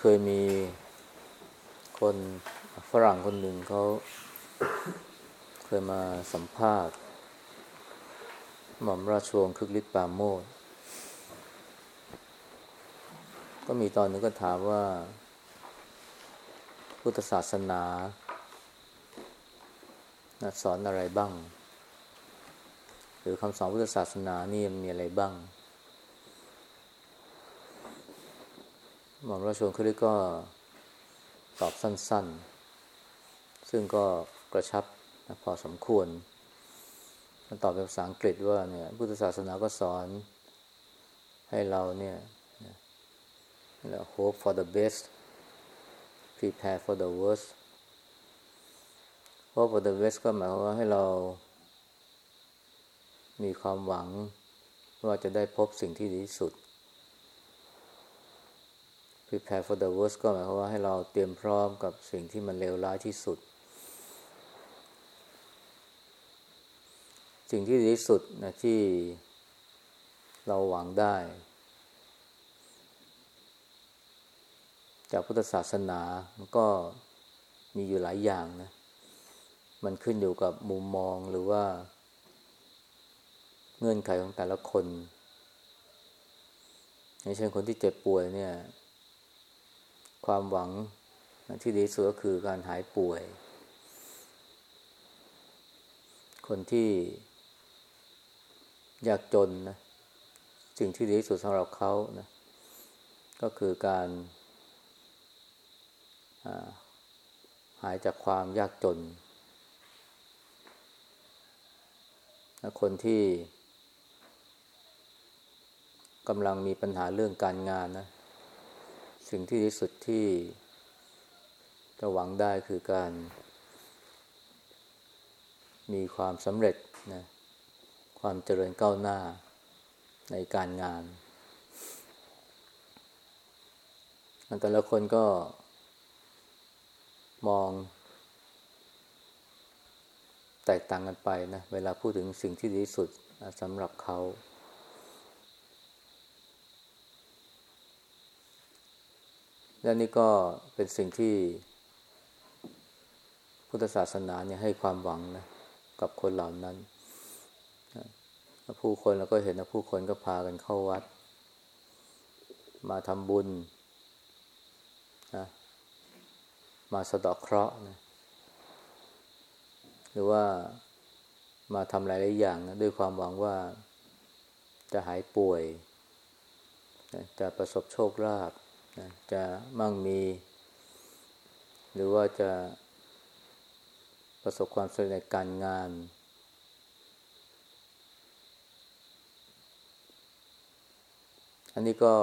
เคยมีคนฝรั่งคนหนึ่งเขาเคยมาสัมภาษณ์ หม่อมราชวงศ์คึกฤทธิ์ปาโมทก็มีตอนนึงก็ถามว่า พุทธศาสนาสอนอะไรบ้าง หรือคำสอนพุทธศาสนานี่มีอะไรบ้าง ม่อมราชวงศ์คลิกก็ตอบสั้น ๆ ซึ่งก็กระชับนะพอสมควรมันตอบเป็นภาษาอังกฤษว่าเนี่ย พุทธศาสนาก็สอนให้เราเนี่ย hope for the best prepare for the worst hope for the best ก็หมายความว่าให้เรา มีความหวังว่าจะได้พบสิ่งที่ดีที่สุด prepare for the worst ก็หมายความว่าให้เราเตรียมพร้อมกับสิ่งที่มันเลวร้ายที่สุด สิ่งที่ดีที่สุดนะที่เราหวังได้ จากพุทธศาสนามันก็มีอยู่หลายอย่างนะ มันขึ้นอยู่กับมุมมองหรือว่า เงื่อนไขของแต่ละคนอย่างเช่นคนที่เจ็บป่วยเนี่ย ความหวังที่ดีสุดก็คือการหายป่วย คนที่ยากจนนะสิ่งที่ดีที่สุดสำหรับเขานะก็คือการหายจากความยากจน คนที่กำลังมีปัญหาเรื่องการงานนะ สิ่งที่ดีสุดที่จะหวังได้คือการ มีความสำเร็จนะความเจริญก้าวหน้าในการงานแต่ละคนก็มอง แตกต่างกันไปนะ เวลาพูดถึงสิ่งที่ดีสุดสำหรับเขา และนี่ก็เป็นสิ่งที่พุทธศาสนาเนี่ยให้ความหวังนะกับคนเหล่านั้น ผู้คนเราก็เห็นนะผู้คนก็พากันเข้าวัด มาทำบุญนะมาสะดอกเคราะห์นะหรือว่ามาทำหลายๆอย่างนะด้วยความหวังว่าจะหายป่วย จะประสบโชคลาภ จะมั่งมี หรือว่าจะประสบความสำเร็จในการงาน อันนี้ก็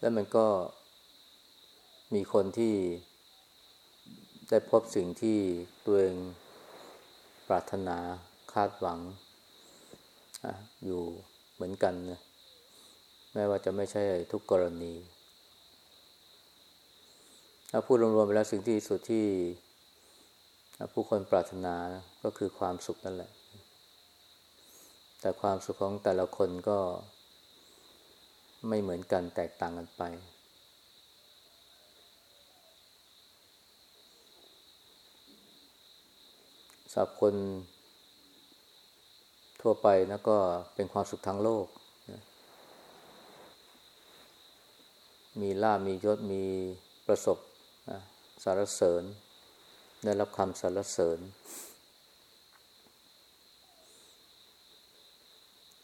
แล้วมันก็มีคนที่ได้พบสิ่งที่ตัวเองปรารถนาคาดหวังออยู่เหมือนกันนะ แม้ว่าจะไม่ใช่ทุกกรณี ถ้าพูดรวมๆไปแล้วสิ่งที่สุดที่ผู้คนปรารถนาก็คือความสุขนั่นแหละ แต่ความสุขของแต่ละคนก็ไม่เหมือนกันแตกต่างกันไปสำหรับคนทั่วไปนะก็เป็นความสุขทางโลก มีลาบมียศมีประสบสารเสริญ ได้รับคำสารเสริญ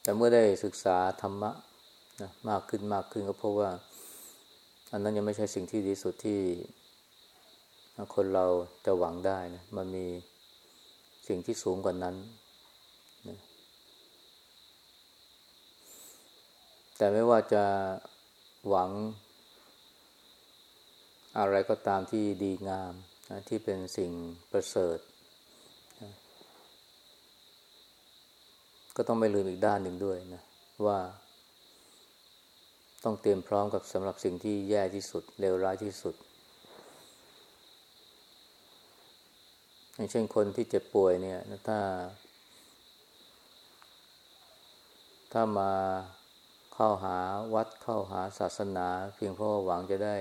แต่เมื่อได้ศึกษาธรรมะนะมากขึ้นมากขึ้นก็เพราะว่า อันนั้นยังไม่ใช่สิ่งที่ดีสุดที่คนเราจะหวังได้นะมันมีสิ่งที่สูงกว่านั้นนะแต่ไม่ว่าจะหวัง อะไรก็ตามที่ดีงามนะที่เป็นสิ่งประเสริฐนะก็ต้องไม่ลืมอีกด้านหนึ่งด้วยนะว่าต้องเตรียมพร้อมกับสำหรับสิ่งที่แย่ที่สุดเลวร้ายที่สุด อย่างเช่นคนที่เจ็บป่วยเนี่ยถ้า ถ้ามาเข้าหาวัดเข้าหาศาสนา เพียงเพราะหวังจะได้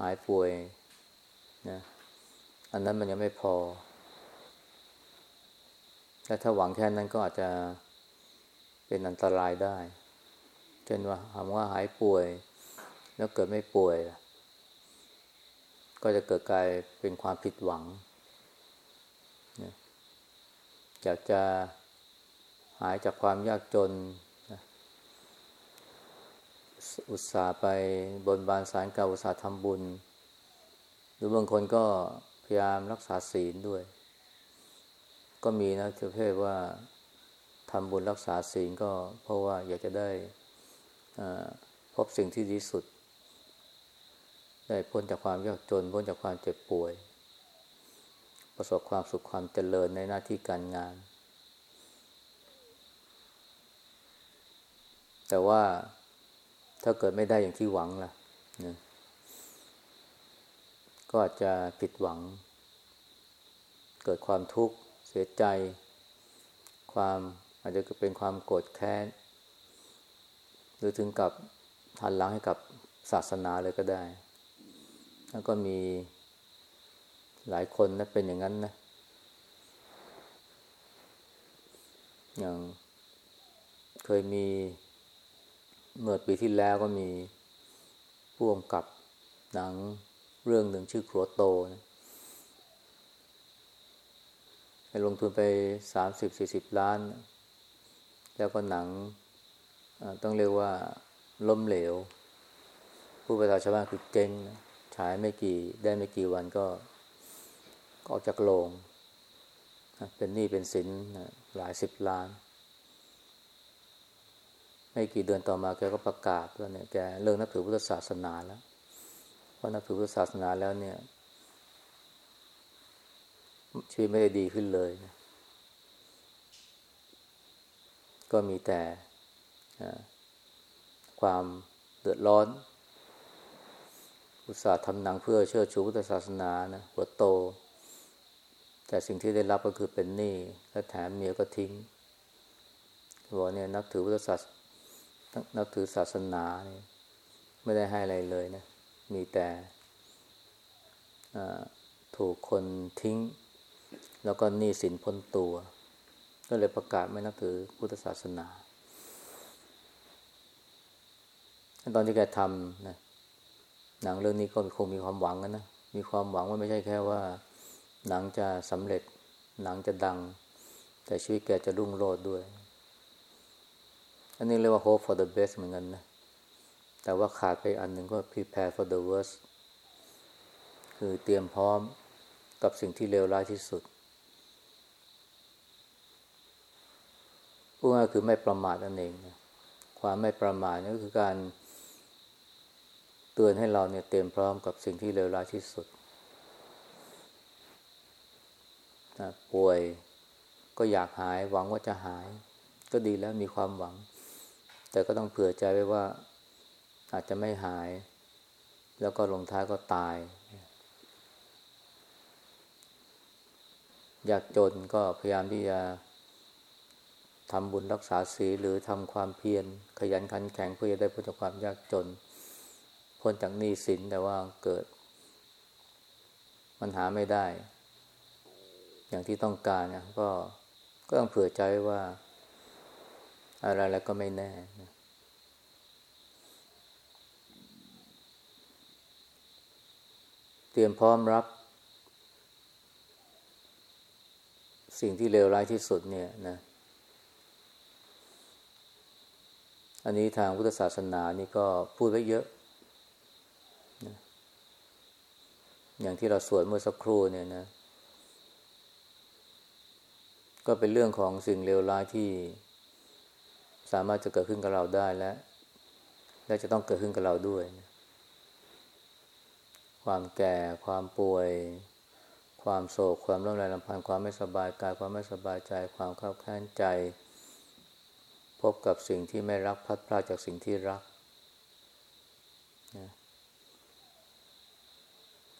หายป่วยนะอันนั้นมันยังไม่พอและถ้าหวังแค่นั้นก็อาจจะเป็นอันตรายได้เช่นว่าคำว่าหายป่วย แล้วเกิดไม่ป่วย ก็จะเกิดกลายเป็นความผิดหวังอยากจะหายจากความยากจน อุตส่าห์ไปบนบานสารเก่าอุตส่าห์ทำบุญ หรือบางคนก็พยายามรักษาศีลด้วย ก็มีนะประเภทว่าทำบุญรักษาศีลก็เพราะว่าอยากจะได้พบสิ่งที่ดีสุด ได้พ้นจากความยากจน พ้นจากความเจ็บป่วย ประสบความสุขความเจริญในหน้าที่การงาน แต่ว่า ถ้าเกิดไม่ได้อย่างที่หวังล่ะนะก็อาจจะผิดหวัง เกิดความทุกข์เสียใจ ความอาจจะเป็นความโกรธแค้น หรือถึงกับหันหลังให้กับศาสนาเลยก็ได้ แล้วก็มีหลายคนนะเป็นอย่างนั้นนะ อย่างเคยมี เมื่อปีที่แล้วก็มีพ่วงกับหนังเรื่องหนึ่งชื่อครัวโตนะลงทุนไปสามสิบสี่สิบล้าน แล้วก็หนังต้องเรียกว่าล้มเหลว ผู้ประชาชาวบ้านคือเจ๊งฉายไม่กี่ได้ไม่กี่วันก็ออกจากโรง เป็นหนี้เป็นสินหลายสิบล้าน ไม่กี่เดือนต่อมาแกก็ประกาศว่าเนี่ยแกเลิกนับถือพุทธศาสนาแล้วเพราะนับถือพุทธศาสนาแล้วเนี่ยชีวิตไม่ได้ดีขึ้นเลยนะก็มีแต่ความเดือดร้อน อุตสาห์ทำหนังเพื่อเชิดชูพุทธศาสนานะหัวโต แต่สิ่งที่ได้รับก็คือเป็นหนี้และแถมเมียก็ทิ้งบอกเนี่ยนับถือพุทธศาส นับถือศาสนาไม่ได้ให้อะไรเลยนะ มีแต่ถูกคนทิ้ง แล้วก็หนี้สินพ้นตัว ก็เลยประกาศไม่นับถือพุทธศาสนา ตอนที่แกทำนะหนังเรื่องนี้ก็คงมีความหวังกันนะ มีความหวังว่าไม่ใช่แค่ว่า หนังจะสำเร็จ หนังจะดัง แต่ชีวิตแกจะรุ่งโรจน์ด้วย อันนี้เรียกว่า hope for the best เหมือนกันนะ แต่ว่าขาดไปอันหนึ่งก็ prepare for the worst คือเตรียมพร้อมกับสิ่งที่เลวร้ายที่สุดพูดง่ายคือไม่ประมาทนั่นเองนะความไม่ประมาทนี่ก็คือการเตือนให้เราเนี่ยเตรียมพร้อมกับสิ่งที่เลวร้ายที่สุดนะป่วยก็อยากหายหวังว่าจะหาย ก็ดีแล้วมีความหวัง แต่ก็ต้องเผื่อใจไว้ว่าอาจจะไม่หาย แล้วก็ลงท้ายก็ตาย อยากจนก็พยายามที่จะทำบุญรักษาศีลหรือทำความเพียรขยันขันแข็งเพื่อจะได้พ้นจากความยากจน พ้นจากหนี้สินแต่ว่าเกิด มันหาไม่ได้ อย่างที่ต้องการนะก็ก็ต้องเผื่อใจว่า อะไรแล้วก็ไม่แน่นะเตรียมพร้อมรับ สิ่งที่เลวร้ายที่สุดเนี่ยนะอันนี้ทางพุทธศาสนานี่ก็พูดไว้เยอะนะอย่างที่เราสวดเมื่อสักครู่เนี่ยนะ ก็เป็นเรื่องของสิ่งเลวร้ายที่ สามารถจะเกิดขึ้นกับเราได้และ และจะต้องเกิดขึ้นกับเราด้วย ความแก่ ความป่วย ความโศก ความร่ำไรลำพันธ์ความไม่สบายกาย ความไม่สบายใจ ความข้าแค้นใจ พบกับสิ่งที่ไม่รักพัดพลาดจากสิ่งที่รัก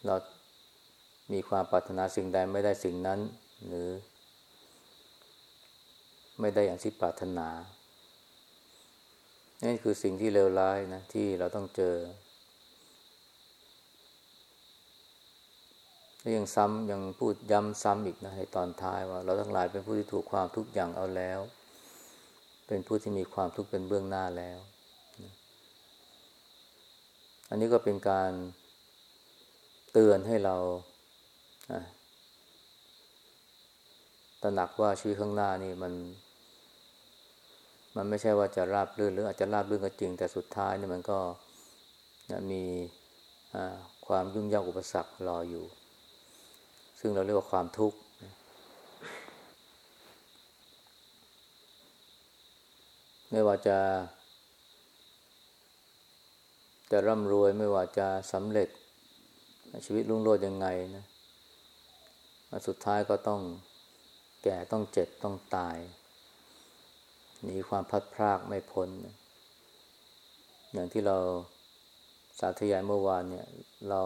เรามีความปรารถนาสิ่งใดไม่ได้สิ่งนั้น หรือ ไม่ได้อย่างที่ปรารถนา นี่คือสิ่งที่เลวร้ายนะที่เราต้องเจอแล้วยังซ้ำยังพูดย้ำซ้ำอีกนะในตอนท้ายว่า เราทั้งหลายเป็นผู้ที่ถูกความทุกข์อย่างเอาแล้ว เป็นผู้ที่มีความทุกข์เป็นเบื้องหน้าแล้ว อันนี้ก็เป็นการเตือนให้เราตระหนักว่าชีวิตข้างหน้านี่มัน มันไม่ใช่ว่าจะราบรื่นหรืออาจจะราบรื่นก็จริง แต่สุดท้ายนี่มันก็มีความยุ่งยากอุปสรรครออยู่ ซึ่งเราเรียกว่าความทุกข์ไม่ว่าจะ จะร่ำรวยไม่ว่าจะสำเร็จ ชีวิตรุ่งโรจน์ยังไงนะสุดท้ายก็ต้องแก่ต้องเจ็บต้องตาย หนีความพัดพรากไม่พ้นอย่างที่เราสาธยายเมื่อวานเนี่ย เรา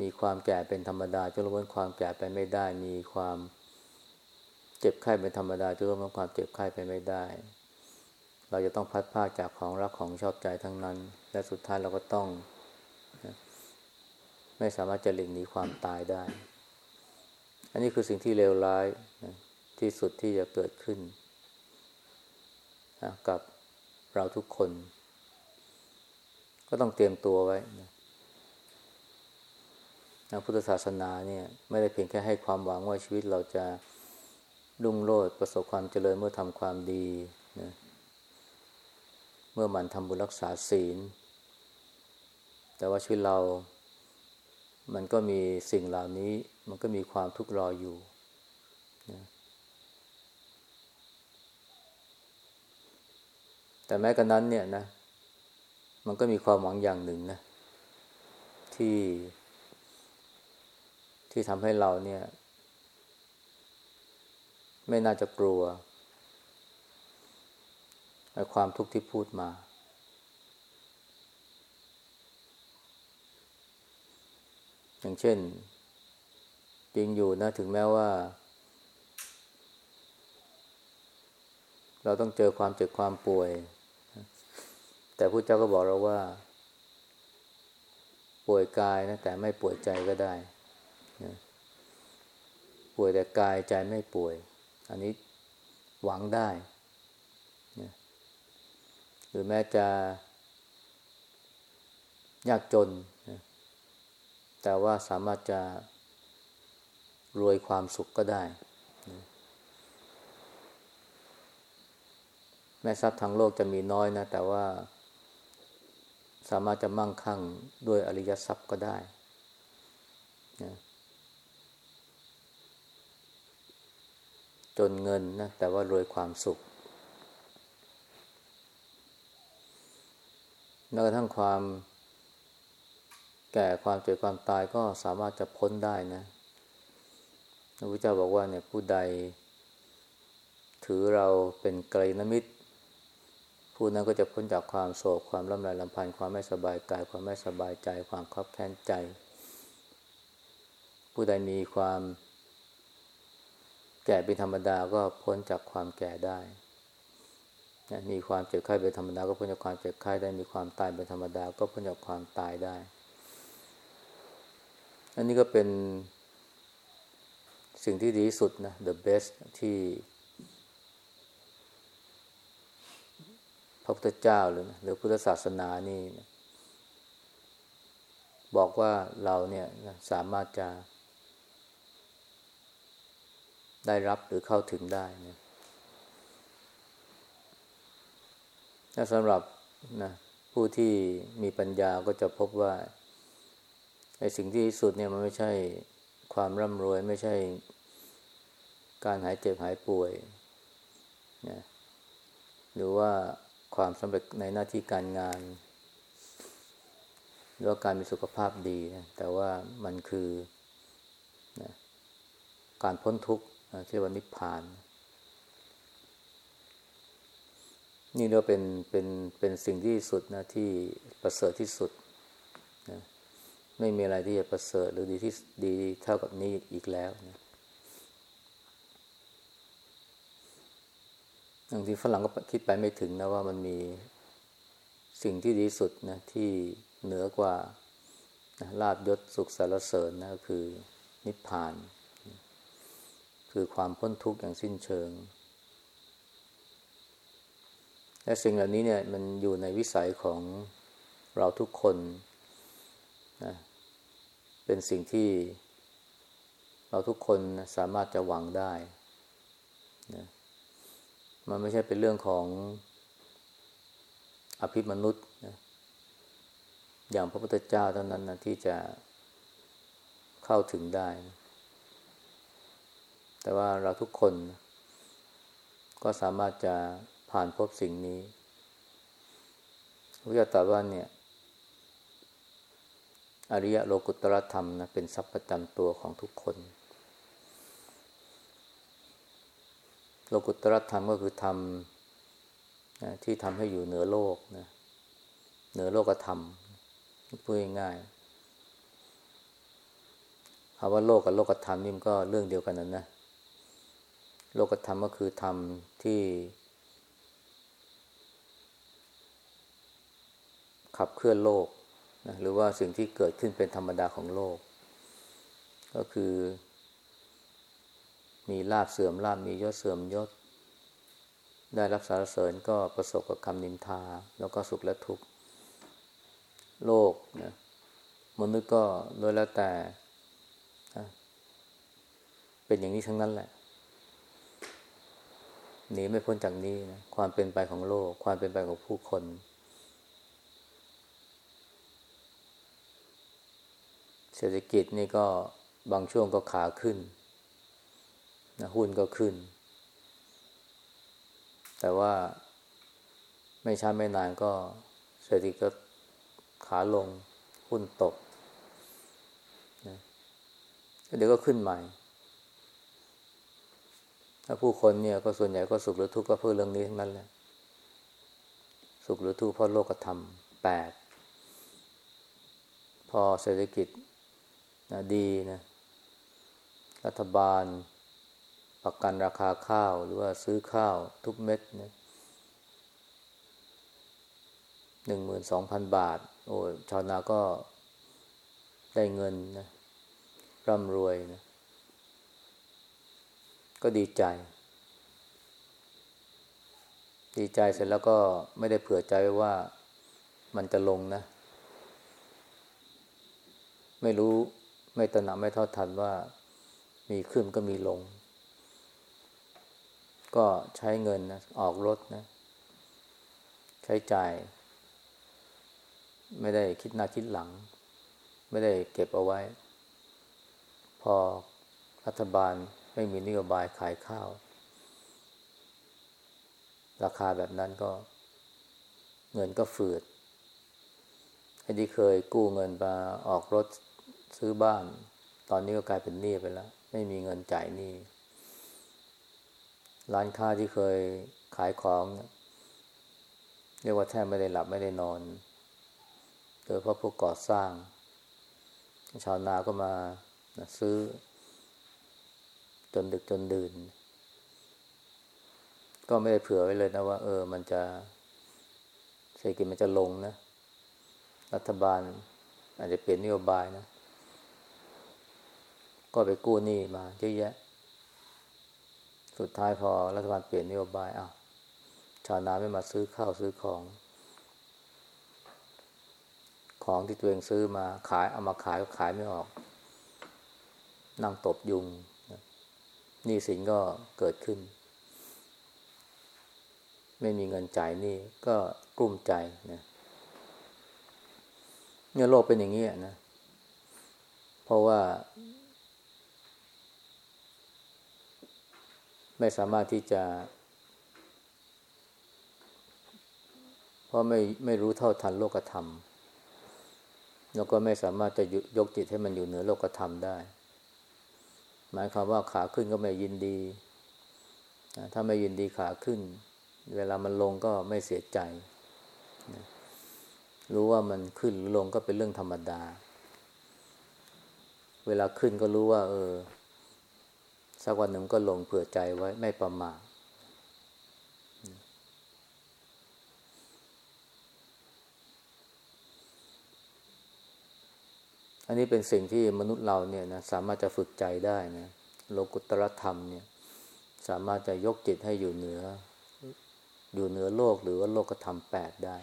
มีความแก่เป็นธรรมดาจนล้นความแก่ไปไม่ได้ มีความเจ็บไข้เป็นธรรมดาจนล้นความเจ็บไข้ไปไม่ได้ เราจะต้องพัดพากจากของรักของชอบใจทั้งนั้น และสุดท้ายเราก็ต้อง ไม่สามารถจะหลีกหนีความตายได้ อันนี้คือสิ่งที่เลวร้ายนะที่สุดที่จะเกิดขึ้นนะกับเราทุกคน ก็ต้องเตรียมตัวไว้นะนะพุทธศาสนาเนี่ยไม่ได้เพียงแค่ให้ความหวังว่าชีวิตเราจะรุ่งโรจน์ประสบความเจริญเมื่อทำความดีนะเมื่อมันทำบุญรักษาศีล แต่ว่าชีวิตเรา มันก็มีสิ่งเหล่านี้ มันก็มีความทุกข์รออยู่นะแต่แม้กระนั้นเนี่ยนะ มันก็มีความหวังอย่างหนึ่งนะ ที่ ที่ทำให้เราเนี่ย ไม่น่าจะกลัวความทุกข์ที่พูดมา อย่างเช่น จริงอยู่นะ ถึงแม้ว่า เราต้องเจอความเจ็บความป่วย แต่พระเจ้าก็บอกเราว่า ป่วยกายนะ แต่ไม่ป่วยใจก็ได้ ป่วยแต่กายใจไม่ป่วย อันนี้หวังได้ หรือแม้จะยากจน แต่ว่าสามารถจะ รวยความสุขก็ได้ แม้ทรัพย์ทางโลกจะมีน้อยนะ แต่ว่า สามารถจะมั่งคั่งด้วยอริยทรัพย์ก็ได้นะจนเงินนะ แต่ว่ารวยความสุขแม้กระทั่งความแก่ความเจ็บความตายก็สามารถจะพ้นได้นะ ระพุทธเจ้าบอกว่าเนี่ยผู้ใด ถือเราเป็นไกลนมิตร ผู้นั้นก็จะพ้นจากความโศกความลำไรลำพันธ์ความไม่สบายกาย ความไม่สบายใจ ความคับแค้นใจ ผู้ใดมีความ แก่เป็นธรรมดาก็พ้นจากความแก่ได้มีความเจ็บไข้เป็นธรรมดาก็พ้นจากความเจ็บไข้ได้มีความตายเป็นธรรมดาก็พ้นจากความตายได้ อันนี้ก็เป็น สิ่งที่ดีสุดนะ the best ที่ พระพุทธเจ้าหรือหรือพุทธศาสนานี่บอกว่าเราเนี่ยสามารถจะ ได้รับหรือเข้าถึงได้นะสำหรับนะผู้ที่มีปัญญาก็จะพบว่าไอ้สิ่งที่สุดเนี่ยมันไม่ใช่ความร่ำรวยไม่ใช่ การหายเจ็บหายป่วยนะหรือว่าความสำเร็จในหน้าที่การงาน หรือว่าการมีสุขภาพดีนะแต่ว่ามันคือนะการพ้นทุกข์ที่ว่านิพพาน นี่เราเป็นเป็นเป็นสิ่งที่สุดนะที่ประเสริฐที่สุดนะไม่มีอะไรที่จะประเสริฐหรือดีที่ดีเท่ากับนี้อีกแล้วนะ บางทีฝรั่งก็คิดไปไม่ถึงนะว่ามันมีสิ่งที่ดีสุดนะที่เหนือกว่าลาบยศสุขสารเสริญนะคือนิพพาน คือความพ้นทุกข์อย่างสิ้นเชิง และสิ่งเหล่านี้เนี่ยมันอยู่ในวิสัยของเราทุกคนนะเป็นสิ่งที่เราทุกคนสามารถจะหวังได้นะ มันไม่ใช่เป็นเรื่องของอภิมนุษย์นะอย่างพระพุทธเจ้าเท่านั้นนะที่จะเข้าถึงได้นะแต่ว่าเราทุกคนก็สามารถจะผ่านพบสิ่งนี้พระเจ้าตรัสว่าเนี่ย อริยโลกุตรธรรมนะเป็นทรัพย์ประจำตัวของทุกคน โลกุตรธรรมก็คือธรรมที่ทำให้อยู่เหนือโลกนะเหนือโลกธรรมพูดง่ายๆคำว่าโลกกับโลกธรรมนี่มันก็เรื่องเดียวกันนั่นนะโลกธรรมก็คือธรรมที่ขับเคลื่อนโลกนะหรือว่าสิ่งที่เกิดขึ้นเป็นธรรมดาของโลก ก็คือ มีลาบเสื่อมลาบมียศเสื่อมยศ ได้รับสารเสริญก็ประสบกับคำนินทา แล้วก็สุขและทุกข์ โลกนะมนุษย์ก็โดยแล้วแต่ เป็นอย่างนี้ทั้งนั้นแหละหนีไม่พ้นจากนี้นะความเป็นไปของโลก ความเป็นไปของผู้คน เศรษฐกิจนี่ก็บางช่วงก็ขาขึ้น นะหุ้นก็ขึ้น แต่ว่าไม่ช้าไม่นานก็เศรษฐกิจก็ขาลงหุ้นตกนะเดี๋ยวก็ขึ้นใหม่ ถ้าผู้คนเนี่ยก็ส่วนใหญ่ก็สุขหรือทุกข์ก็เพื่อเรื่องนี้ทั้งนั้นแหละสุขหรือทุกข์เพราะโลกธรรมแปดพอเศรษฐกิจนะดีนะรัฐบาล ประกันราคาข้าวหรือว่าซื้อข้าวทุกเม็ดนะหนึ่งหมื่นสองพันบาท โอ้ชาวนาก็ได้เงินนะร่ำรวยนะก็ดีใจ ดีใจเสร็จแล้วก็ไม่ได้เผื่อใจว้ว่ามันจะลงนะ ไม่รู้ไม่ตระหนักไม่เท่าทันว่ามีขึ้นก็มีลง ก็ใช้เงินนะออกรถนะ ใช้จ่าย ไม่ได้คิดหน้าคิดหลัง ไม่ได้เก็บเอาไว้ พอรัฐบาลไม่มีนโยบายขายข้าว ราคาแบบนั้นก็ เงินก็ฝืดไอ้ที่เคยกู้เงินมาออกรถซื้อบ้าน ตอนนี้ก็กลายเป็นหนี้ไปแล้ว ไม่มีเงินจ่ายหนี้ ร้านค้าที่เคยขายของเรียกว่าแทบไม่ได้หลับไม่ได้นอน โดยเพราะพวกก่อสร้าง ชาวนาก็มาซื้อ จนดึกจนดื่น ก็ไม่ได้เผื่อไว้เลยนะว่า เออ มันจะเศรษฐกิจมันจะลงนะ รัฐบาลอาจจะเปลี่ยนนโยบายนะ ก็ไปกู้หนี้มาเยอะแยะ สุดท้ายพอรัฐบาลเปลี่ยนนโยบายอ้าวชาวนาไม่มาซื้อข้าวซื้อของ ของที่ตัวเองซื้อมาขายเอามาขายก็ขายไม่ออก นั่งตบยุงนี่สินก็เกิดขึ้น ไม่มีเงินจ่ายนี่ก็กลุ้มใจนะเนี่ยโลกเป็นอย่างนี้นะ เพราะว่า ไม่สามารถที่จะ เพราะไม่ไม่รู้เท่าทันโลกธรรม แล้วก็ไม่สามารถจะยกจิตให้มันอยู่เหนือโลกธรรมได้ หมายความว่าขาขึ้นก็ไม่ยินดี ถ้าไม่ยินดีขาขึ้น เวลามันลงก็ไม่เสียใจ รู้ว่ามันขึ้นหรือลงก็เป็นเรื่องธรรมดา เวลาขึ้นก็รู้ว่า เออ สักวันหนึ่งก็ลงเผื่อใจไว้ไม่ประมาทอันนี้เป็นสิ่งที่มนุษย์เราเนี่ยนะสามารถจะฝึกใจได้นะโลกุตรธรรมเนี่ยสามารถจะยกจิตให้อยู่เหนือ อยู่เหนือโลกหรือว่าโลกธรรมแปดได้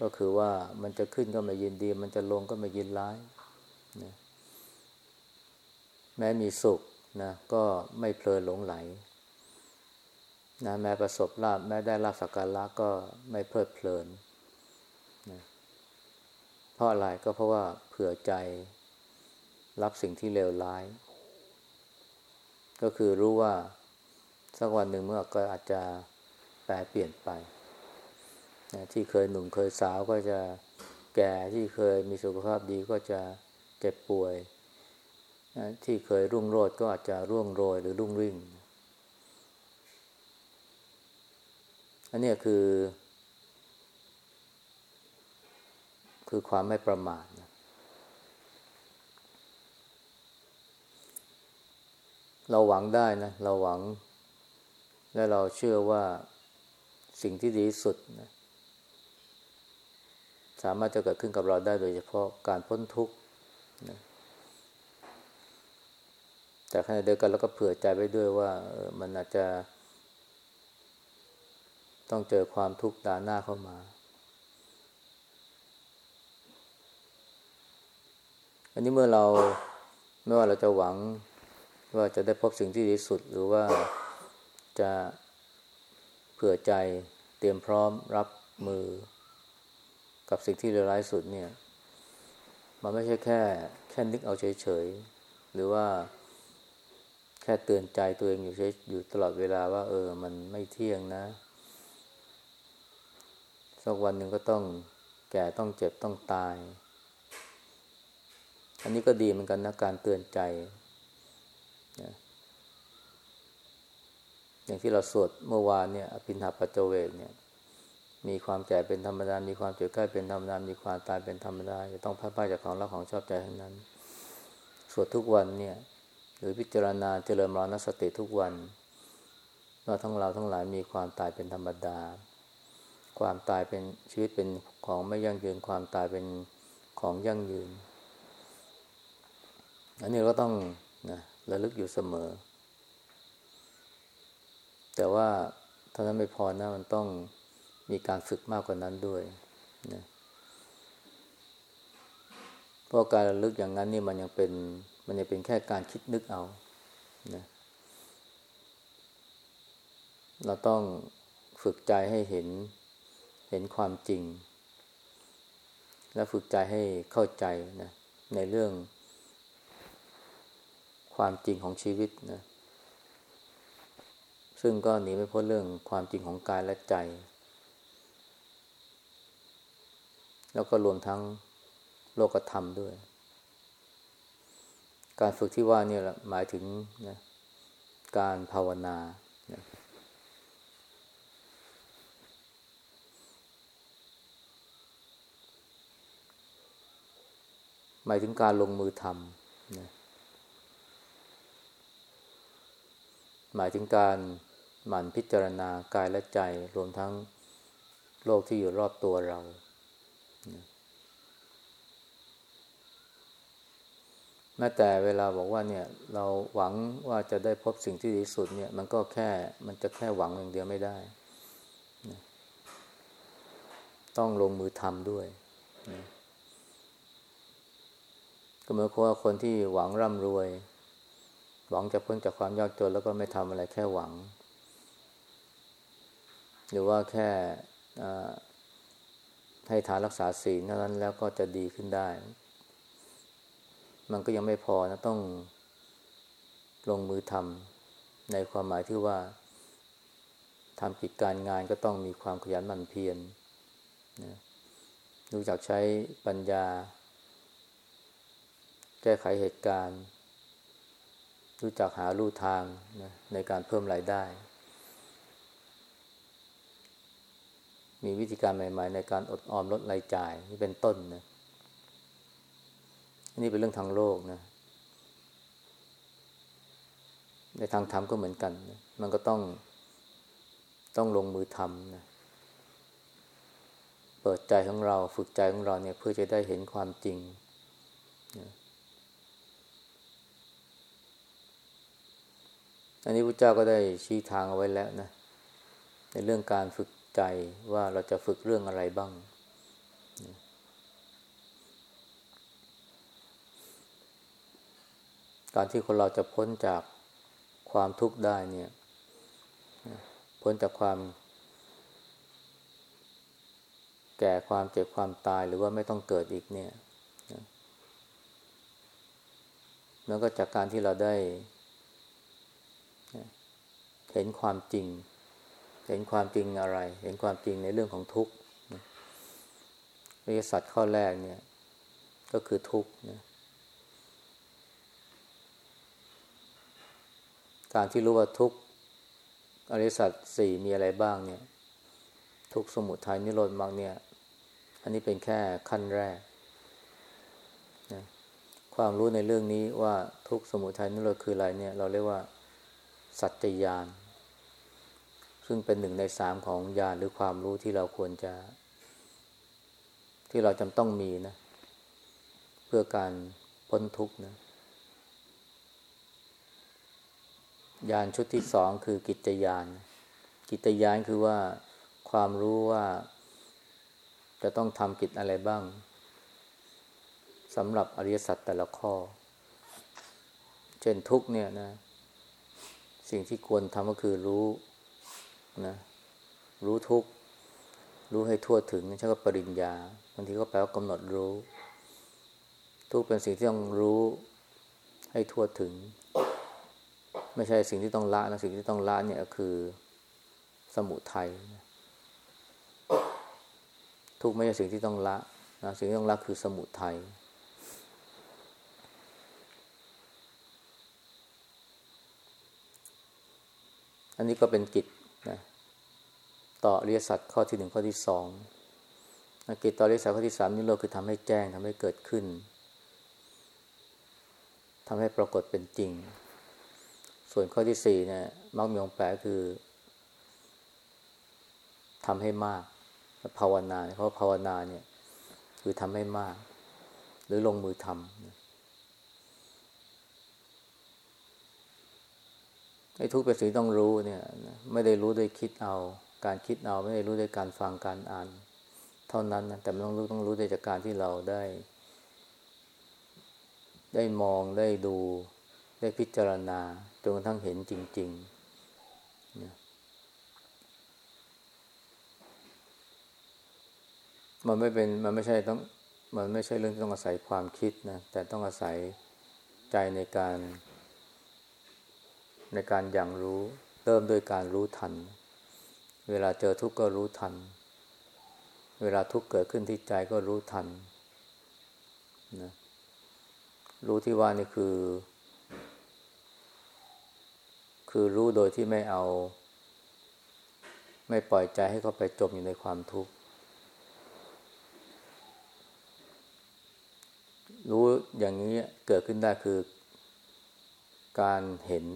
ก็คือว่ามันจะขึ้นก็ไม่ยินดี มันจะลงก็ไม่ยินร้ายนะแม้มีสุข นะก็ไม่เพลินหลงไหลนะแม้ประสบลาบแม้ได้ลาบสักการะก็ไม่เพลิดเพลินนะเพราะอะไรก็เพราะว่าเผื่อใจรับสิ่งที่เลวร้าย ก็คือรู้ว่าสักวันหนึ่งเมื่อก็อาจจะแปลเปลี่ยนไปนะที่เคยหนุ่มเคยสาวก็จะแก่ที่เคยมีสุขภาพดีก็จะเจ็บป่วย ที่เคยรุ่งโรจน์ก็อาจจะร่วงโรยหรือรุ่งริ่ง อันนี้คือ คือความไม่ประมาทนะเราหวังได้นะ เราหวัง และเราเชื่อว่าสิ่งที่ดีสุดนะสามารถจะเกิดขึ้นกับเราได้โดยเฉพาะการพ้นทุกข์นะ แต่ขณะเดียวกันเราก็เผื่อใจไว้ด้วยว่ามันอาจจะ ต้องเจอความทุกข์ด่าหน้าเข้ามา อันนี้เมื่อเราไม่ว่าเราจะหวังว่าจะได้พบสิ่งที่ดีสุด หรือว่าจะเผื่อใจเตรียมพร้อมรับมือ กับสิ่งที่เลวร้ายสุดเนี่ย มันไม่ใช่แค่ แค่นึกเอาเฉยๆหรือว่า แค่เตือนใจตัวเองอยู่เฉยอยู่ตลอดเวลาว่า เออ มันไม่เที่ยงนะ สักวันหนึ่งก็ต้องแก่ต้องเจ็บต้องตาย อันนี้ก็ดีเหมือนกันนะการเตือนใจนะอย่างที่เราสวดเมื่อวานเนี่ยอภินหาปัจเจเวกเนี่ย มีความแก่เป็นธรรมดา มีความเจ็บใกล้เป็นธรรมดา มีความตายเป็นธรรมดาจะต้องพัดพาจากของรักของชอบใจทั้งนั้น สวดทุกวันเนี่ย หรือพิจารณาเจริญมรณสติทุกวันว่าทั้งเราทั้งหลายมีความตายเป็นธรรมดา ความตายเป็นชีวิตเป็นของไม่ยั่งยืน ความตายเป็นของยั่งยืน อันนี้ก็ต้องนะระลึกอยู่เสมอ แต่ว่าเท่านั้นไม่พอนะมันต้องมีการฝึกมากกว่านั้นด้วยนะเพราะการระลึกอย่างนั้นนี่มันยังเป็น มันจะเป็นแค่การคิดนึกเอานะเราต้องฝึกใจให้เห็นเห็นความจริง และฝึกใจให้เข้าใจนะในเรื่อง ความจริงของชีวิตนะซึ่งก็หนีไม่พ้นเรื่องความจริงของกายและใจ แล้วก็รวมทั้งโลกธรรมด้วย การฝึกที่ว่านี่แหละหมายถึงนะการภาวนานะหมายถึงการลงมือทำนะหมายถึงการหมั่นพิจารณากายและใจรวมทั้งโลกที่อยู่รอบตัวเรานะ แม้แต่เวลาบอกว่าเนี่ยเราหวังว่าจะได้พบสิ่งที่ดีสุดเนี่ย มันก็แค่มันจะแค่หวังอย่างเดียวไม่ได้ ต้องลงมือทำด้วย ก็เหมือนกับว่าคนที่หวังร่ำรวย หวังจะพ้นจากความยากจนแล้วก็ไม่ทำอะไรแค่หวัง หรือว่าแค่ให้ทานรักษาศีลเท่านั้นแล้วก็จะดีขึ้นได้ มันก็ยังไม่พอนะต้องลงมือทำในความหมายที่ว่าทำกิจการงานก็ต้องมีความขยันหมั่นเพียรนะรู้จักใช้ปัญญา แก้ไขเหตุการณ์ รู้จักหาลู่ทางนะในการเพิ่มรายได้ มีวิธีการใหม่ ๆ ในการอดออมลดรายจ่ายนี่เป็นต้นนะ นี่เป็นเรื่องทางโลกนะ ในทางธรรมก็เหมือนกันนะมันก็ต้องต้องลงมือทำนะเปิดใจของเราฝึกใจของเราเนี่ยเพื่อจะได้เห็นความจริงอันนี้พระเจ้าก็ได้ชี้ทางเอาไว้แล้วนะ ในเรื่องการฝึกใจว่าเราจะฝึกเรื่องอะไรบ้าง การที่คนเราจะพ้นจากความทุกข์ได้เนี่ย พ้นจากความ แก่ความเจ็บความตายหรือว่าไม่ต้องเกิดอีกเนี่ยแล้วก็จากการที่เราได้ เห็นความจริง เห็นความจริงอะไร เห็นความจริงในเรื่องของทุกข์อริยสัจข้อแรกเนี่ย ก็คือทุกข์นะ การที่รู้ว่าทุกอริสัจสี่มีอะไรบ้างเนี่ย ทุกสมุทัยนิโรธมรรคเนี่ย อันนี้เป็นแค่ขั้นแรกนะความรู้ในเรื่องนี้ว่าทุกสมุทัยนิโรธคืออะไรเนี่ย เราเรียกว่า สัจจญาณซึ่งเป็นหนึ่งในสามของญาณหรือความรู้ที่เราควรจะ ที่เราจำต้องมีนะ เพื่อการพ้นทุกข์นะ ญาณชุดที่สองคือกิจยาน กิจยานคือว่าความรู้ว่าจะต้องทำกิจอะไรบ้างสำหรับอริยสัจแต่ละข้อ เช่นทุกเนี่ยนะ สิ่งที่ควรทำก็คือรู้นะรู้ทุก รู้ให้ทั่วถึงใช่ก็ปริญญาบางทีก็แปลว่ากำหนดรู้ ทุกเป็นสิ่งที่ต้องรู้ให้ทั่วถึง ไม่ใช่สิ่งที่ต้องละนะสิ่งที่ต้องละเนี่ยคือสมุทัยทุกไม่ใช่สิ่งที่ต้องละนะสิ่งที่ต้องละคือสมุทัยอันนี้ก็เป็นกิจนะต่ออริยสัจข้อที่หนึ่งข้อที่สองกิจต่ออริยสัจข้อที่สามนี่เราคือทำให้แจ้งทำให้เกิดขึ้นทำให้ปรากฏเป็นจริง ส่วนข้อที่สี่เนี่ยมักมีองแปลคือทำให้มาก ภาวนาเพราะภาวนาเนี่ยคือทำให้มาก หรือลงมือทำไอ้ทุกเป็นสิ่งต้องรู้เนี่ยไม่ได้รู้ด้วยคิดเอา การคิดเอาไม่ได้รู้ด้วยการฟังการอ่าน เท่านั้นนะแต่มันต้องรู้ต้องรู้ด้วยจากการที่เราได้ ได้มองได้ดูได้พิจารณา จนกระทั่งเห็นจริงๆมันไม่เป็นมันไม่ใช่ต้อง มันไม่ใช่เรื่องที่ต้องอาศัยความคิดนะแต่ต้องอาศัยใจในการ ในการอย่างรู้ เริ่มด้วยการรู้ทัน เวลาเจอทุกข์ก็รู้ทัน เวลาทุกข์เกิดขึ้นที่ใจก็รู้ทันนะรู้ที่ว่านี่คือ คือรู้โดยที่ไม่เอา ไม่ปล่อยใจให้เขาไปจมอยู่ในความทุกข์รู้อย่างนี้เกิดขึ้นได้คือการเห็น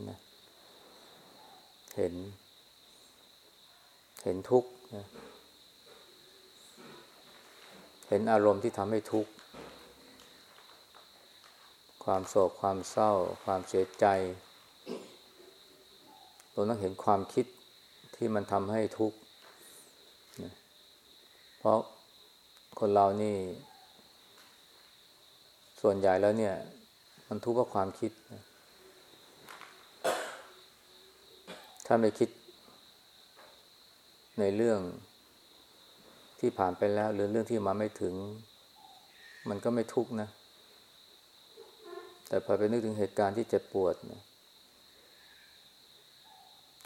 เห็น เห็นทุกข์เห็นอารมณ์ที่ทำให้ทุกข์ ความโศกความเศร้า ความเสียใจ ราต้องเห็นความคิดที่มันทำให้ทุกข์เพราะคนเรานี่ ส่วนใหญ่แล้วเนี่ย มันทุกข์เพราะความคิด ถ้าไม่คิดในเรื่องที่ผ่านไปแล้ว หรือเรื่องที่มาไม่ถึง มันก็ไม่ทุกข์นะ แต่พอไปนึกถึงเหตุการณ์ที่เจ็บปวดนะ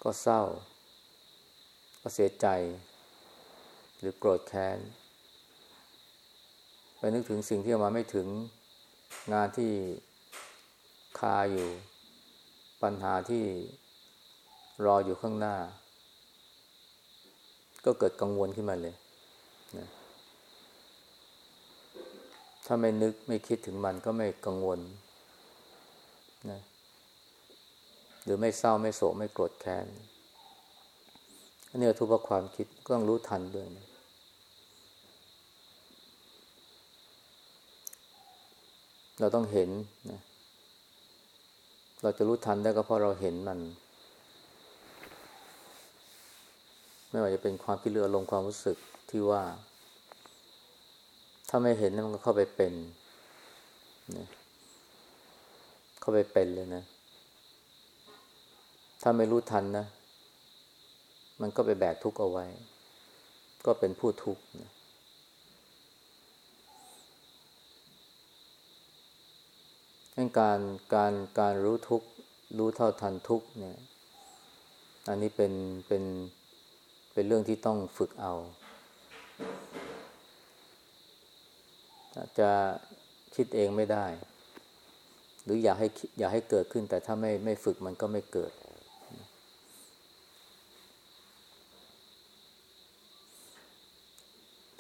ก็เศร้า ก็เสียใจ หรือโกรธแค้น ไปนึกถึงสิ่งที่มาไม่ถึงงานที่คาอยู่ ปัญหาที่รออยู่ข้างหน้า ก็เกิดกังวลขึ้นมาเลยนะถ้าไม่นึกไม่คิดถึงมันก็ไม่กังวลนะ หรือไม่เศร้าไม่โศกไม่โกรธแค้นอันนี้ทุกข์เพความคิดก็ต้องรู้ทันด้วยนะเราต้องเห็นนะเราจะรู้ทันได้ก็เพราะเราเห็นมัน ไม่ว่าจะเป็นความคิดเรือลงความรู้สึกที่ว่า ถ้าไม่เห็นมันก็เข้าไปเป็นนะเข้าไปเป็นเลยนะ ถ้าไม่รู้ทันนะ มันก็ไปแบกทุกข์เอาไว้ ก็เป็นผู้ทุกข์นะการการการรู้ทุกข์รู้เท่าทันทุกข์เนี่ย อันนี้เป็นเป็นเป็นเรื่องที่ต้องฝึกเอา จะคิดเองไม่ได้ หรืออยากให้อยากให้เกิดขึ้น แต่ถ้าไม่ไม่ฝึกมันก็ไม่เกิด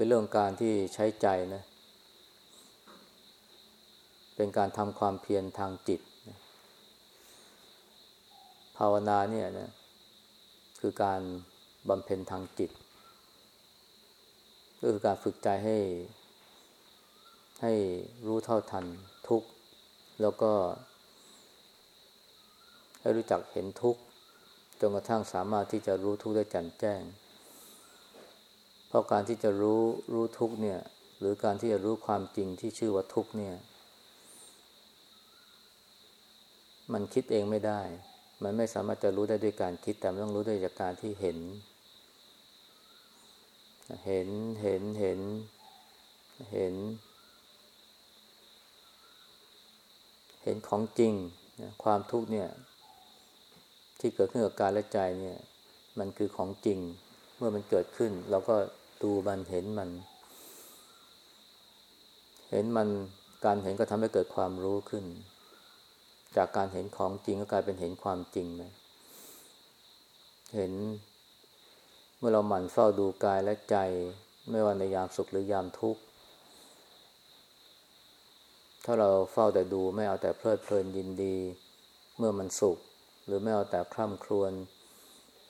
เป็นเรื่องการที่ใช้ใจนะ เป็นการทำความเพียรทางจิตภาวนาเนี่ยนะคือการบำเพ็ญทางจิตก็คือการฝึกใจให้ ให้รู้เท่าทันทุกข์ แล้วก็ ให้รู้จักเห็นทุกข์จนกระทั่งสามารถที่จะรู้ทุกข์ได้แจ่มแจ้ง เพราะการที่จะรู้รู้ทุกเนี่ย หรือการที่จะรู้ความจริงที่ชื่อว่าทุกเนี่ย มันคิดเองไม่ได้ มันไม่สามารถจะรู้ได้ด้วยการคิดแต่ต้องรู้ด้วยจากการที่เห็น เห็นเห็นเห็นเห็น เห็นของจริงความทุกข์เนี่ย ที่เกิดขึ้นกับกายและใจเนี่ย มันคือของจริง เมื่อมันเกิดขึ้น เราก็ ดูมันเห็นมัน เห็นมันการเห็นก็ทำให้เกิดความรู้ขึ้น จากการเห็นของจริงก็กลายเป็นเห็นความจริงเลยเห็นเมื่อเราหมั่นเฝ้าดูกายและใจ ไม่ว่าในยามสุขหรือยามทุกข์ถ้าเราเฝ้าแต่ดูไม่เอาแต่เพลิดเพลินยินดี เมื่อมันสุข หรือไม่เอาแต่คร่ำครวญ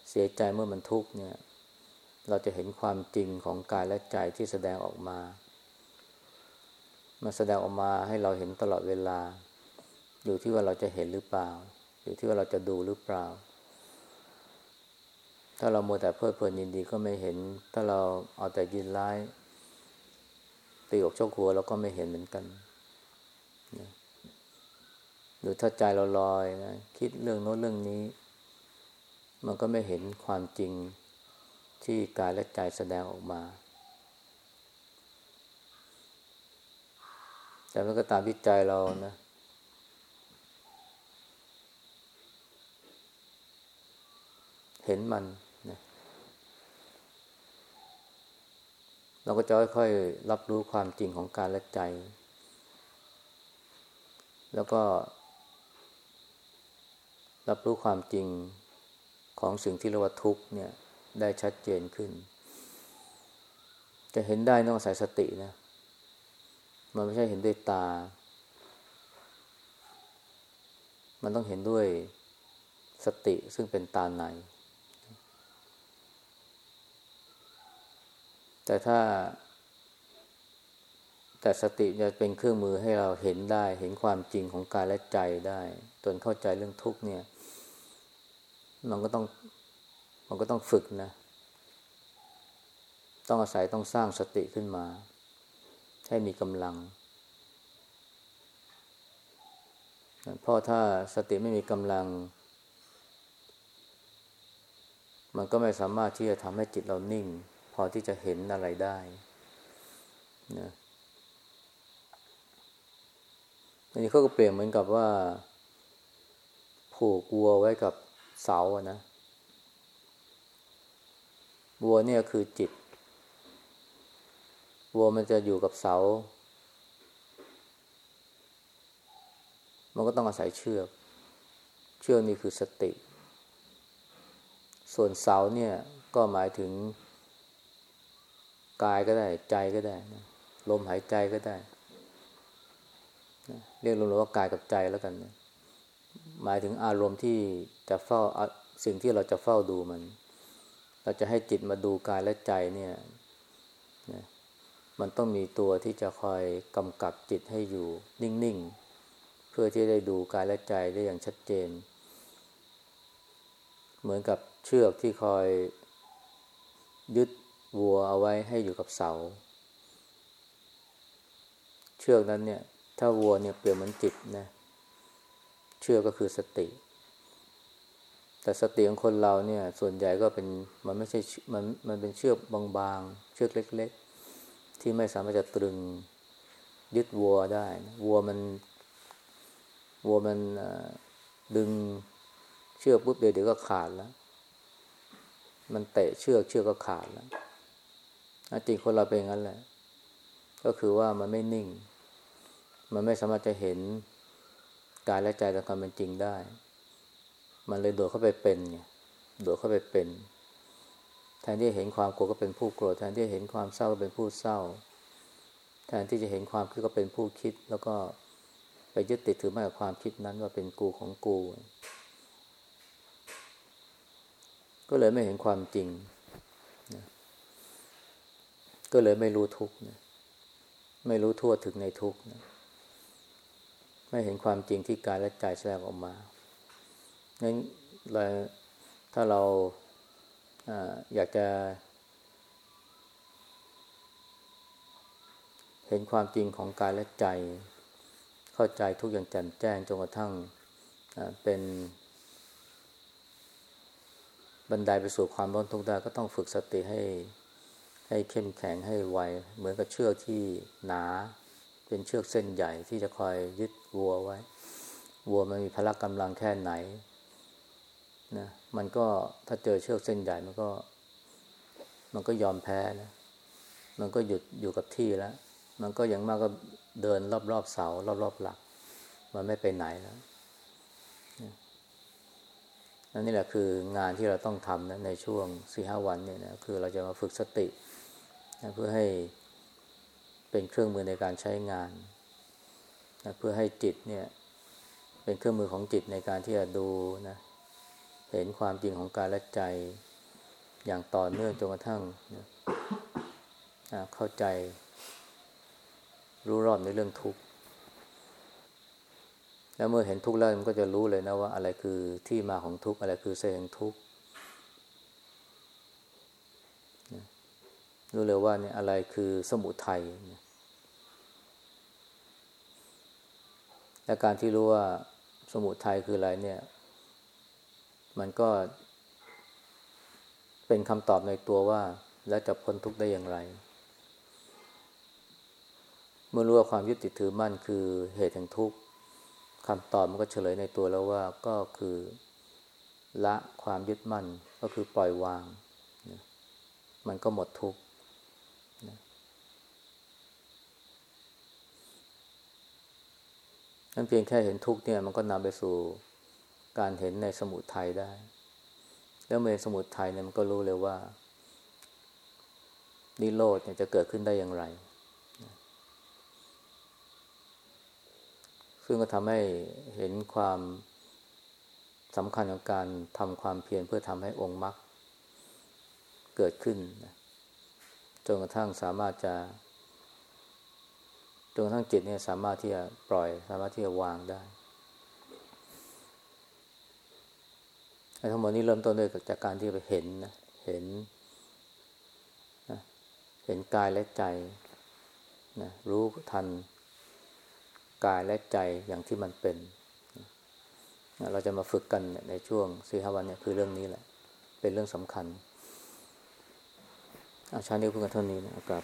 เสียใจเมื่อมันทุกข์เนี่ย เราจะเห็นความจริงของกายและใจที่แสดงออกมา มาแสดงออกมาให้เราเห็นตลอดเวลา อยู่ที่ว่าเราจะเห็นหรือเปล่า อยู่ที่ว่าเราจะดูหรือเปล่า ถ้าเราโมแต่เพลิดเพลินยินดีก็ไม่เห็น ถ้าเราเอาแต่ยินร้ายตีอกชกหัวเราก็ไม่เห็นเหมือนกันหรือถ้าใจเราลอยนะคิดเรื่องโน้นเรื่องนี้ มันก็ไม่เห็นความจริง ที่กายและใจแสดงออกมา แต่มันก็ตามที่ใจเรานะ เห็นมันนะเราก็จะค่อยๆรับรู้ความจริงของการและใจ แล้วก็ รับรู้ความจริงของสิ่งที่เรียกว่าทุกข์เนี่ย ได้ชัดเจนขึ้น จะเห็นได้ต้องอาศัยสตินะ มันไม่ใช่เห็นด้วยตา มันต้องเห็นด้วยสติซึ่งเป็นตาใน แต่ถ้า แต่สติจะเป็นเครื่องมือให้เราเห็นได้ เห็นความจริงของกายและใจได้ จนเข้าใจเรื่องทุกข์เนี่ย มันก็ต้อง มันก็ต้องฝึกนะ ต้องอาศัยต้องสร้างสติขึ้นมา ให้มีกำลัง เพราะถ้าสติไม่มีกำลัง มันก็ไม่สามารถที่จะทำให้จิตเรานิ่ง พอที่จะเห็นอะไรได้นะอันนี้เขาก็เปลี่ยนเหมือนกับว่า ผูกวัวไว้กับเสาอะนะ วัวเนี่ยคือจิต วัวมันจะอยู่กับเสา มันก็ต้องอาศัยเชือก เชือกนี่คือสติ ส่วนเสาเนี่ยก็หมายถึง กายก็ได้ ใจก็ได้นะลมหายใจก็ได้นะเรียกรวมๆว่ากายกับใจแล้วกันนะหมายถึงอารมณ์ที่จะเฝ้าสิ่งที่เราจะเฝ้าดูมัน เราจะให้จิตมาดูกายและใจเนี่ยนะมันต้องมีตัวที่จะคอยกำกับจิตให้อยู่นิ่งๆ เพื่อที่ได้ดูกายและใจได้อย่างชัดเจน เหมือนกับเชือกที่คอยยึดวัวเอาไว้ให้อยู่กับเสา เชือกนั้นเนี่ย ถ้าวัวเนี่ยเปรียบเหมือนจิตนะเชือกก็คือสติ แต่สติของคนเราเนี่ย ส่วนใหญ่ก็เป็นมันไม่ใช่มันมันเป็นเชือกบางๆ เชือกเล็ก ๆ ที่ไม่สามารถจะตรึงยึดวัวได้นะวัวมันวัวมันดึงเชือกปุ๊บเดี๋ยวเดี๋ยวก็ขาดแล้ว มันเตะเชือกเชือกก็ขาดแล้วจริงคนเราเป็นอย่างนั้นแหละ ก็คือว่ามันไม่นิ่ง มันไม่สามารถจะเห็นกายและใจตามความเป็นจริงได้ มันเลยโดดเข้าไปเป็นไงโดดเข้าไปเป็น แทนที่เห็นความโกรธก็เป็นผู้โกรธแทนที่เห็นความเศร้าก็เป็นผู้เศร้า แทนที่จะเห็นความคิดก็เป็นผู้คิด แล้วก็ไปยึดติดถือมั่นกับความคิดนั้นว่าเป็นกูของกู ก็เลยไม่เห็นความจริงนะก็เลยไม่รู้ทุกข์นะไม่รู้ทั่วถึงในทุกข์นะไม่เห็นความจริงที่กายและใจแสดงออกมา งั้นเราถ้าเราอยากจะ เห็นความจริงของกายและใจ เข้าใจทุกอย่างแจ่มแจ้งจนกระทั่งเป็น บันไดไปสู่ความร้อนทุกข์ได้ก็ต้องฝึกสติให้ให้เข้มแข็งให้ไว เหมือนกับเชือกที่หนา เป็นเชือกเส้นใหญ่ที่จะคอยยึดวัวไว้ วัวมันมีพละกำลังแค่ไหน นะมันก็ถ้าเจอเชือกเส้นใหญ่มันก็ มันก็ยอมแพ้นะมันก็หยุดอยู่กับที่แล้ว มันก็ยังมากก็เดินรอบๆเสารอบๆหลัก มันไม่ไปไหนแล้วนั่นนี่แหละคืองานที่เราต้องทำนะในช่วงสี่ห้าวันเนี่ยนะคือเราจะมาฝึกสตินะเพื่อให้เป็นเครื่องมือในการใช้งานนะเพื่อให้จิตเนี่ย เป็นเครื่องมือของจิตในการที่จะดูนะ เห็นความจริงของกายและใจอย่างต่อเนื่องจนกระทั่งนะเข้าใจ รู้รอบในเรื่องทุกข์ แล้วเมื่อเห็นทุกข์แล้วมันก็จะรู้เลยนะว่าอะไรคือที่มาของทุกข์อะไรคือเสงทุกข์รู้เลยว่าเนี่ยอะไรคือสมุทัยและการที่รู้ว่าสมุทัยคืออะไรเนี่ย มันก็ เป็นคำตอบในตัวว่า แล้วจะพ้นทุกข์ได้อย่างไร เมื่อรู้ว่าความยึดติดถือมั่นคือเหตุแห่งทุกข์คำตอบมันก็เฉลยในตัวแล้วว่าก็คือละความยึดมั่นก็คือปล่อยวาง มันก็หมดทุกข์นั่นเพียงแค่เห็นทุกข์เนี่ยมันก็นำไปสู่ การเห็นในสมุทัยได้ แล้วเมื่อสมุทัยเนี่ยมันก็รู้เลยว่า นิโรธเนี่ยจะเกิดขึ้นได้อย่างไร ซึ่งก็ทำให้เห็นความสำคัญของการทำความเพียรเพื่อทำให้องค์มรรคเกิดขึ้นจนกระทั่งสามารถจะจนกระทั่งจิตเนี่ยสามารถที่จะปล่อย สามารถที่จะวางได้ไอ้ ทั้งหมดนี้เริ่มต้นด้วยจากการที่ไปเห็นนะ เห็นนะเห็นกายและใจนะรู้ทันกายและใจอย่างที่มันเป็นเราจะมาฝึกกันในช่วงสี่ห้าวันเนี่ยคือเรื่องนี้แหละ เป็นเรื่องสำคัญอาชาเนี้เพื่อนเท่านี้นะอากาศ